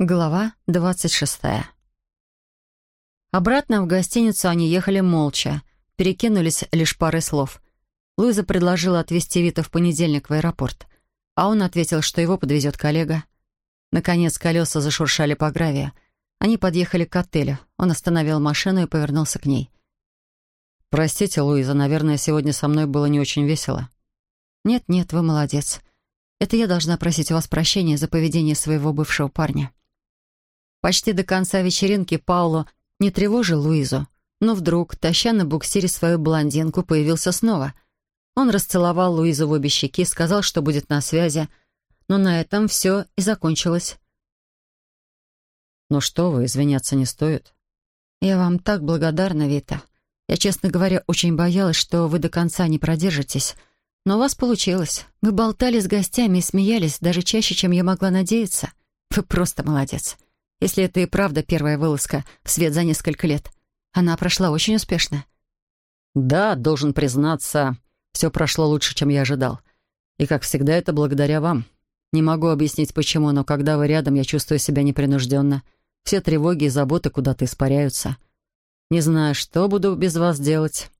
Глава двадцать шестая. Обратно в гостиницу они ехали молча, перекинулись лишь парой слов. Луиза предложила отвезти Вита в понедельник в аэропорт, а он ответил, что его подвезет коллега. Наконец колеса зашуршали по гравию. Они подъехали к отелю. Он остановил машину и повернулся к ней. «Простите, Луиза, наверное, сегодня со мной было не очень весело». «Нет-нет, вы молодец. Это я должна просить у вас прощения за поведение своего бывшего парня». Почти до конца вечеринки Пауло не тревожил Луизу, но вдруг, таща на буксире свою блондинку, появился снова. Он расцеловал Луизу в обе щеки, сказал, что будет на связи, но на этом все и закончилось. «Ну что вы, извиняться не стоит». «Я вам так благодарна, Вита. Я, честно говоря, очень боялась, что вы до конца не продержитесь. Но у вас получилось. Вы болтали с гостями и смеялись даже чаще, чем я могла надеяться. Вы просто молодец» если это и правда первая вылазка в свет за несколько лет. Она прошла очень успешно. Да, должен признаться, все прошло лучше, чем я ожидал. И, как всегда, это благодаря вам. Не могу объяснить, почему, но когда вы рядом, я чувствую себя непринужденно. Все тревоги и заботы куда-то испаряются. Не знаю, что буду без вас делать.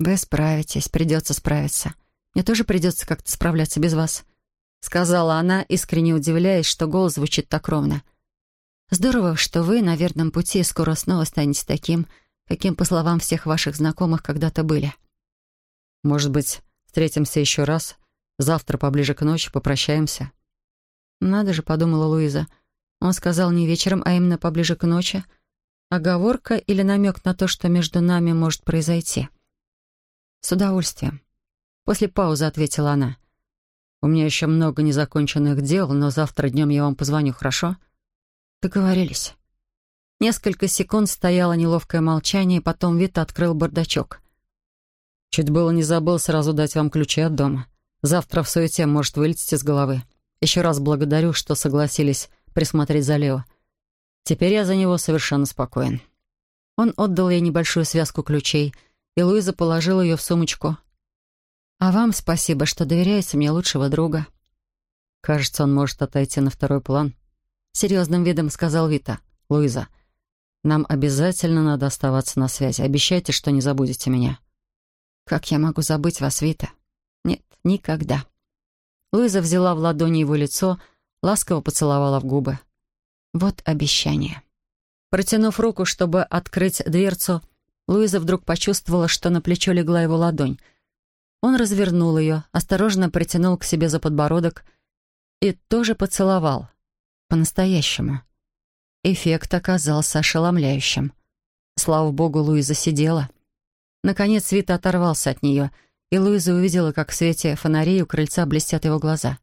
Вы справитесь, придется справиться. Мне тоже придется как-то справляться без вас. Сказала она, искренне удивляясь, что голос звучит так ровно. Здорово, что вы на верном пути и скоро снова станете таким, каким, по словам всех ваших знакомых, когда-то были. Может быть, встретимся еще раз? Завтра поближе к ночи попрощаемся?» «Надо же», — подумала Луиза. Он сказал не вечером, а именно поближе к ночи. Оговорка или намек на то, что между нами может произойти? «С удовольствием». После паузы ответила она. «У меня еще много незаконченных дел, но завтра днем я вам позвоню, хорошо?» Договорились. Несколько секунд стояло неловкое молчание, и потом Вита открыл бардачок. «Чуть было не забыл сразу дать вам ключи от дома. Завтра в суете может вылететь из головы. Еще раз благодарю, что согласились присмотреть за Лео. Теперь я за него совершенно спокоен». Он отдал ей небольшую связку ключей, и Луиза положила ее в сумочку. «А вам спасибо, что доверяете мне лучшего друга». «Кажется, он может отойти на второй план», — серьезным видом сказал Вита. «Луиза, нам обязательно надо оставаться на связи. Обещайте, что не забудете меня». «Как я могу забыть вас, Вита?» «Нет, никогда». Луиза взяла в ладони его лицо, ласково поцеловала в губы. «Вот обещание». Протянув руку, чтобы открыть дверцу, Луиза вдруг почувствовала, что на плечо легла его ладонь. Он развернул ее, осторожно притянул к себе за подбородок и тоже поцеловал по-настоящему. Эффект оказался ошеломляющим. Слава богу, Луиза сидела. Наконец Вита оторвался от нее, и Луиза увидела, как в свете фонарей у крыльца блестят его глаза.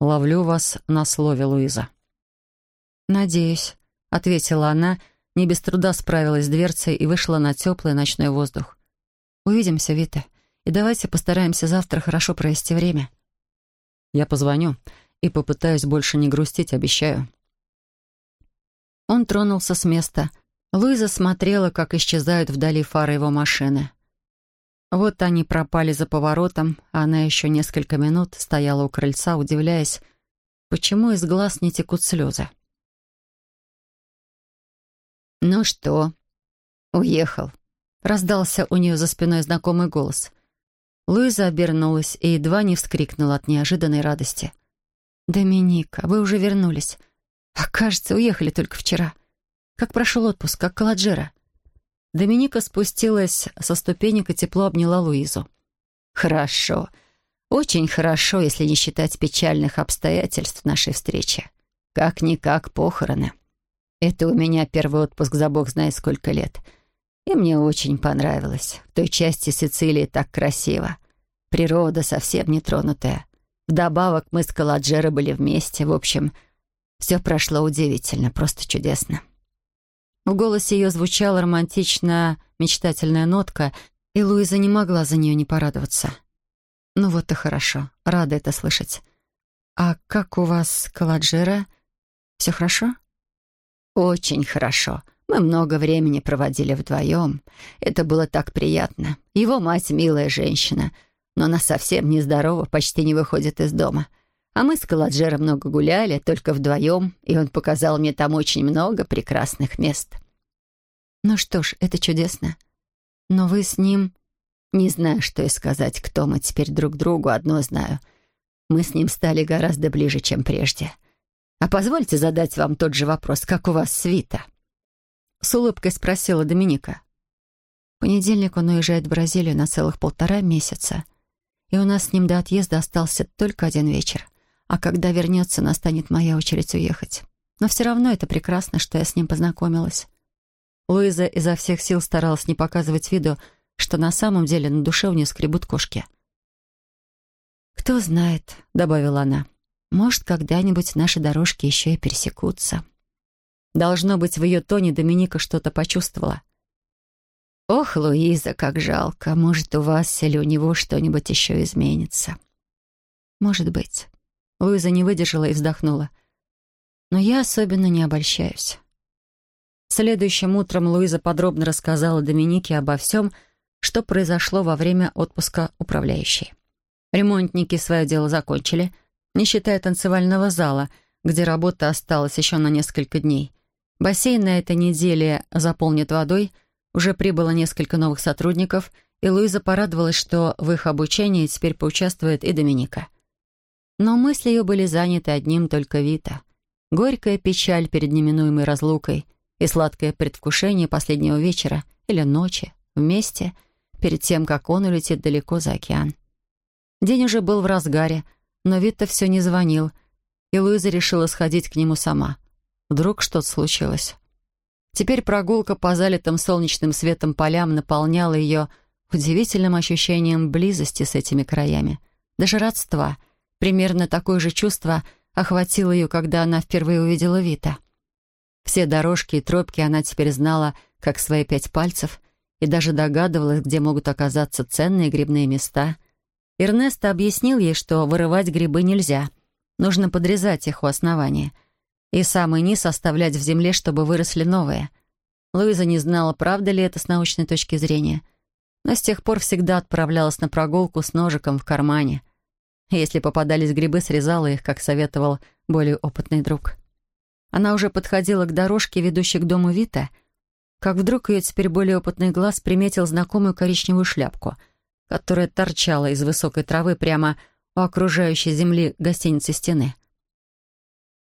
«Ловлю вас на слове, Луиза». «Надеюсь», — ответила она, не без труда справилась с дверцей и вышла на теплый ночной воздух. «Увидимся, Вита, и давайте постараемся завтра хорошо провести время». «Я позвоню и попытаюсь больше не грустить, обещаю». Он тронулся с места. Луиза смотрела, как исчезают вдали фары его машины. Вот они пропали за поворотом, а она еще несколько минут стояла у крыльца, удивляясь, почему из глаз не текут слезы. «Ну что, уехал?» — раздался у нее за спиной знакомый голос. Луиза обернулась и едва не вскрикнула от неожиданной радости — «Доминика, вы уже вернулись. А кажется, уехали только вчера. Как прошел отпуск, как Каладжера?» Доминика спустилась со ступенек и тепло обняла Луизу. «Хорошо. Очень хорошо, если не считать печальных обстоятельств нашей встречи. Как-никак похороны. Это у меня первый отпуск за бог знает сколько лет. И мне очень понравилось. В той части Сицилии так красиво. Природа совсем нетронутая. Вдобавок мы с Каладжеро были вместе. В общем, все прошло удивительно, просто чудесно. В голосе ее звучала романтичная, мечтательная нотка, и Луиза не могла за нее не порадоваться. «Ну вот и хорошо, рада это слышать. А как у вас, Каладжера? Все хорошо?» «Очень хорошо. Мы много времени проводили вдвоем. Это было так приятно. Его мать — милая женщина — но она совсем нездорова, почти не выходит из дома. А мы с Каладжером много гуляли, только вдвоем, и он показал мне там очень много прекрасных мест. Ну что ж, это чудесно. Но вы с ним... Не знаю, что и сказать, кто мы теперь друг другу, одно знаю. Мы с ним стали гораздо ближе, чем прежде. А позвольте задать вам тот же вопрос, как у вас свита?» С улыбкой спросила Доминика. В понедельник он уезжает в Бразилию на целых полтора месяца. И у нас с ним до отъезда остался только один вечер. А когда вернется, настанет моя очередь уехать. Но все равно это прекрасно, что я с ним познакомилась. Луиза изо всех сил старалась не показывать виду, что на самом деле на душе у нее скребут кошки. «Кто знает», — добавила она, — «может, когда-нибудь наши дорожки еще и пересекутся». Должно быть, в ее тоне Доминика что-то почувствовала. «Ох, Луиза, как жалко. Может, у вас или у него что-нибудь еще изменится?» «Может быть». Луиза не выдержала и вздохнула. «Но я особенно не обольщаюсь». Следующим утром Луиза подробно рассказала Доминике обо всем, что произошло во время отпуска управляющей. Ремонтники свое дело закончили, не считая танцевального зала, где работа осталась еще на несколько дней. Бассейн на этой неделе заполнит водой, уже прибыло несколько новых сотрудников, и Луиза порадовалась, что в их обучении теперь поучаствует и Доминика. Но мысли ее были заняты одним только Вита. Горькая печаль перед неминуемой разлукой — и сладкое предвкушение последнего вечера или ночи вместе перед тем, как он улетит далеко за океан. День уже был в разгаре, но Витта все не звонил, и Луиза решила сходить к нему сама. Вдруг что-то случилось. Теперь прогулка по залитым солнечным светом полям наполняла ее удивительным ощущением близости с этими краями, даже родства. Примерно такое же чувство охватило ее, когда она впервые увидела Вита. Все дорожки и тропки она теперь знала, как свои пять пальцев, и даже догадывалась, где могут оказаться ценные грибные места. Эрнесто объяснил ей, что вырывать грибы нельзя. Нужно подрезать их у основания. И самый низ оставлять в земле, чтобы выросли новые. Луиза не знала, правда ли это с научной точки зрения, но с тех пор всегда отправлялась на прогулку с ножиком в кармане. Если попадались грибы, срезала их, как советовал более опытный друг. Она уже подходила к дорожке, ведущей к дому Вита, как вдруг ее теперь более опытный глаз приметил знакомую коричневую шляпку, которая торчала из высокой травы прямо у окружающей земли гостиницы стены.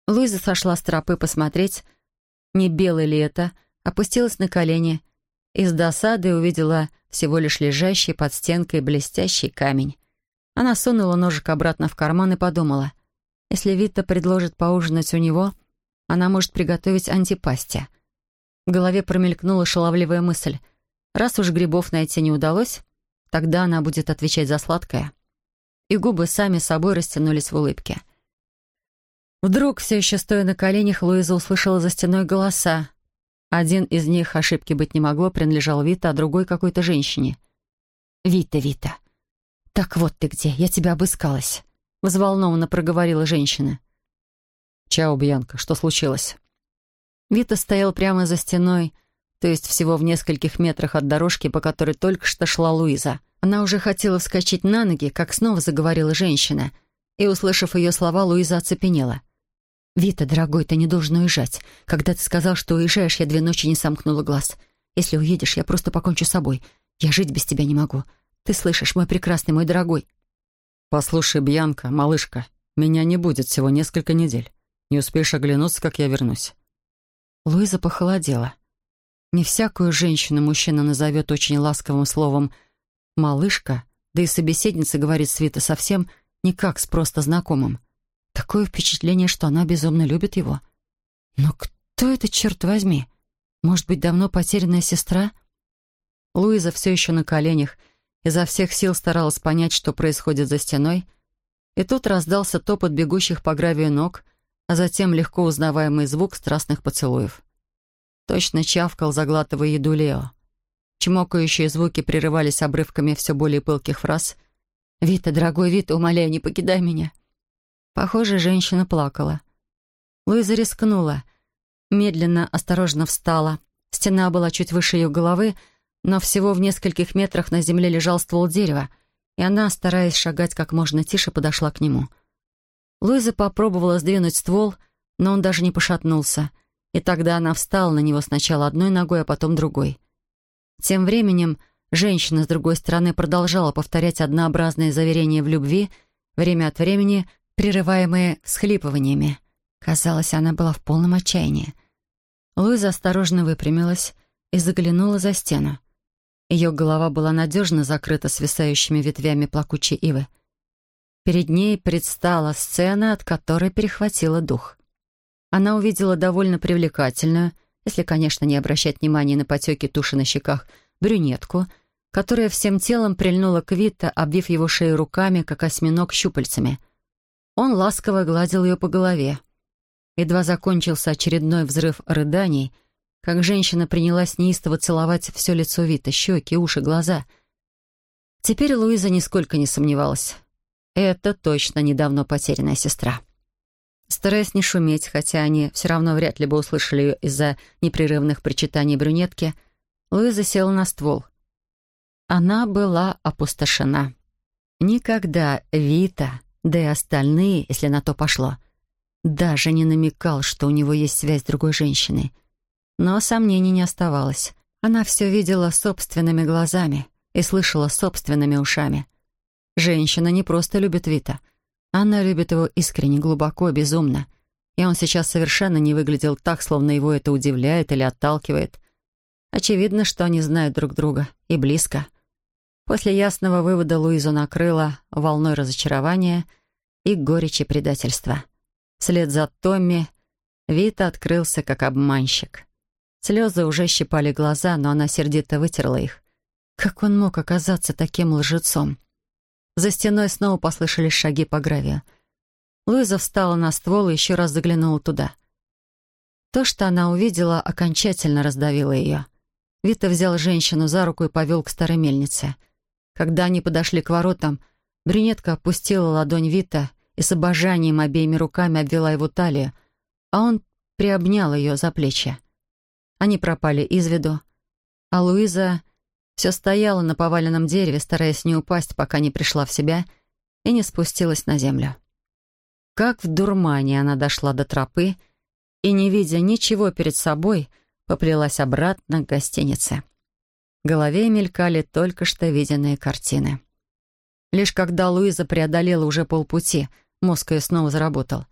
Луиза сошла с тропы посмотреть, не белый ли это, опустилась на колени и с досадой увидела всего лишь лежащий под стенкой блестящий камень. Она сунула ножик обратно в карман и подумала, если Вита предложит поужинать у него — она может приготовить антипасти. В голове промелькнула шаловливая мысль. Раз уж грибов найти не удалось, тогда она будет отвечать за сладкое. И губы сами собой растянулись в улыбке. Вдруг, все еще стоя на коленях, Луиза услышала за стеной голоса. Один из них, ошибки быть не могло, принадлежал Вита, а другой какой-то женщине. «Вита, Вита, так вот ты где, я тебя обыскалась», — взволнованно проговорила женщина. «Чао, Бьянка, что случилось?» Вита стоял прямо за стеной, то есть всего в нескольких метрах от дорожки, по которой только что шла Луиза. Она уже хотела вскочить на ноги, как снова заговорила женщина, и, услышав ее слова, Луиза оцепенела. «Вита, дорогой, ты не должен уезжать. Когда ты сказал, что уезжаешь, я две ночи не сомкнула глаз. Если уедешь, я просто покончу с собой. Я жить без тебя не могу. Ты слышишь, мой прекрасный, мой дорогой?» «Послушай, Бьянка, малышка, меня не будет всего несколько недель. Не успеешь оглянуться, как я вернусь». Луиза похолодела. Не всякую женщину мужчина назовет очень ласковым словом «малышка», да и собеседница говорит Свита совсем не как с просто знакомым. Такое впечатление, что она безумно любит его. Но кто это, черт возьми? Может быть, давно потерянная сестра? Луиза все еще на коленях, изо всех сил старалась понять, что происходит за стеной, и тут раздался топот бегущих по гравию ног — а затем легко узнаваемый звук страстных поцелуев. Точно чавкал, заглатывая еду Лео. Чмокающие звуки прерывались обрывками все более пылких фраз. «Вита, дорогой Вита, умоляю, не покидай меня». Похоже, женщина плакала. Луиза рискнула. Медленно, осторожно встала. Стена была чуть выше ее головы, но всего в нескольких метрах на земле лежал ствол дерева, и она, стараясь шагать как можно тише, подошла к нему — Луиза попробовала сдвинуть ствол, но он даже не пошатнулся, и тогда она встала на него сначала одной ногой, а потом другой. Тем временем женщина с другой стороны продолжала повторять однообразные заверения в любви, время от времени прерываемые всхлипываниями. Казалось, она была в полном отчаянии. Луиза осторожно выпрямилась и заглянула за стену. Ее голова была надежно закрыта свисающими ветвями плакучей ивы. Перед ней предстала сцена, от которой перехватила дух. Она увидела довольно привлекательную, если, конечно, не обращать внимания на потеки туши на щеках, брюнетку, которая всем телом прильнула к Вита, обвив его шею руками, как осьминог щупальцами. Он ласково гладил ее по голове. Едва закончился очередной взрыв рыданий, как женщина принялась неистово целовать все лицо Вита, щеки, уши, глаза. Теперь Луиза нисколько не сомневалась. Это точно недавно потерянная сестра. Стараясь не шуметь, хотя они все равно вряд ли бы услышали ее из-за непрерывных причитаний брюнетки, Луиза села на ствол. Она была опустошена. Никогда Вита, да и остальные, если на то пошло, даже не намекал, что у него есть связь с другой женщиной. Но сомнений не оставалось. Она все видела собственными глазами и слышала собственными ушами. Женщина не просто любит Вита. Она любит его искренне, глубоко, безумно. И он сейчас совершенно не выглядел так, словно его это удивляет или отталкивает. Очевидно, что они знают друг друга и близко. После ясного вывода Луизу накрыло волной разочарования и горечи предательства. Вслед за Томми Вита открылся как обманщик. Слезы уже щипали глаза, но она сердито вытерла их. Как он мог оказаться таким лжецом? За стеной снова послышались шаги по гравию. Луиза встала на ствол и еще раз заглянула туда. То, что она увидела, окончательно раздавило ее. Вита взял женщину за руку и повел к старой мельнице. Когда они подошли к воротам, брюнетка опустила ладонь Вита и с обожанием обеими руками обвела его талию, а он приобнял ее за плечи. Они пропали из виду, а Луиза все стояла на поваленном дереве, стараясь не упасть, пока не пришла в себя и не спустилась на землю. Как в дурмане она дошла до тропы и, не видя ничего перед собой, поплелась обратно к гостинице. Голове мелькали только что виденные картины. Лишь когда Луиза преодолела уже полпути — Мозг ее снова заработал.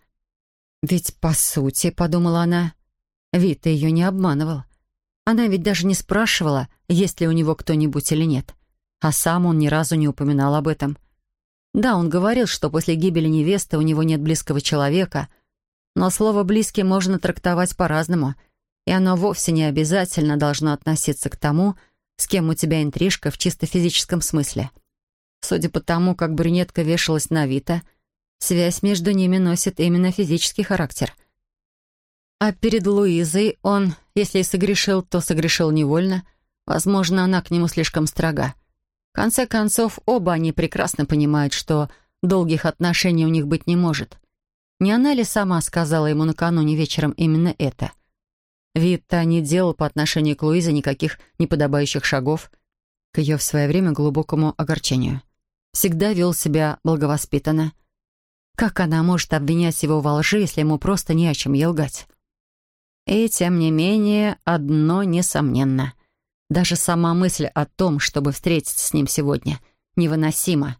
«Ведь, по сути, — подумала она, — Вита ее не обманывал. Она ведь даже не спрашивала, есть ли у него кто-нибудь или нет. А сам он ни разу не упоминал об этом. Да, он говорил, что после гибели невесты у него нет близкого человека, но слово «близкий» можно трактовать по-разному, и оно вовсе не обязательно должно относиться к тому, с кем у тебя интрижка в чисто физическом смысле. Судя по тому, как брюнетка вешалась на Вита — Связь между ними носит именно физический характер. А перед Луизой он, если и согрешил, то согрешил невольно. Возможно, она к нему слишком строга. В конце концов, оба они прекрасно понимают, что долгих отношений у них быть не может. Не она ли сама сказала ему накануне вечером именно это? Витта не делал по отношению к Луизе никаких неподобающих шагов, к ее в свое время глубокому огорчению. Всегда вел себя благовоспитанно, как она может обвинять его во лжи, если ему просто не о чем ей лгать? И, тем не менее, одно несомненно. Даже сама мысль о том, чтобы встретиться с ним сегодня, невыносима.